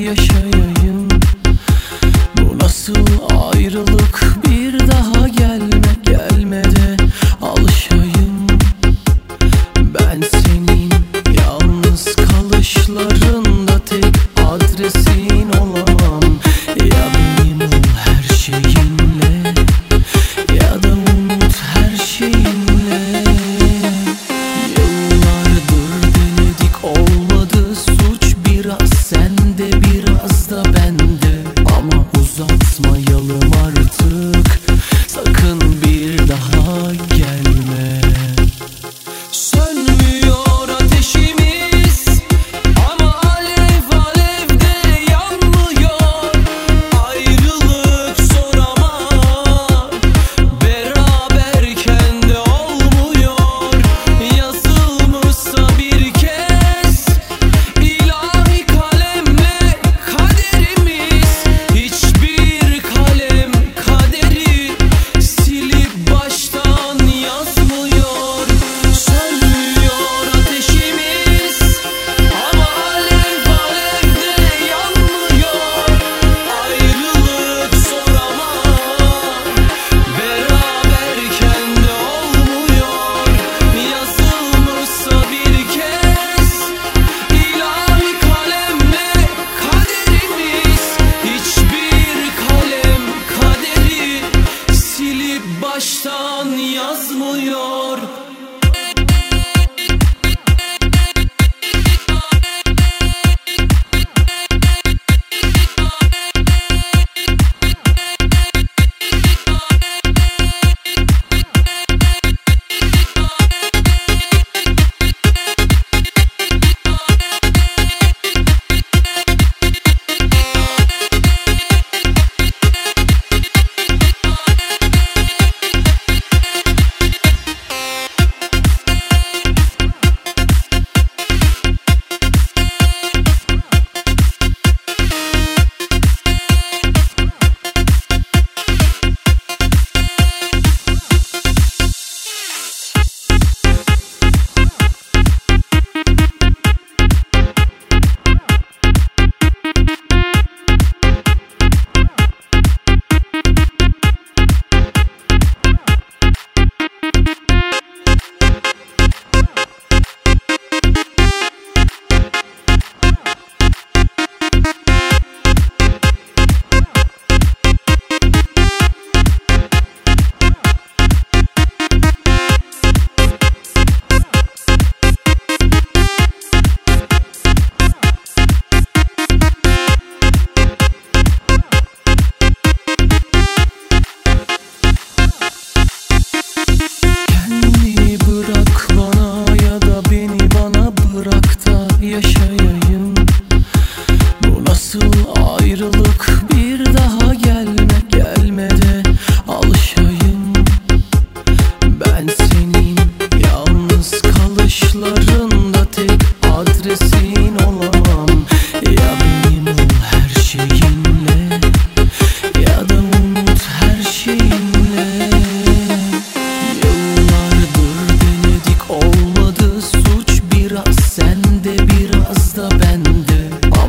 yaşayayım. Bu nasıl ayrılık? Bir daha gelme gelme de alışayım. Ben senin yalnız kalışların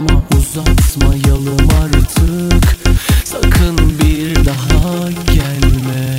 Ama uzatmayalım artık. Sakın bir daha gelme.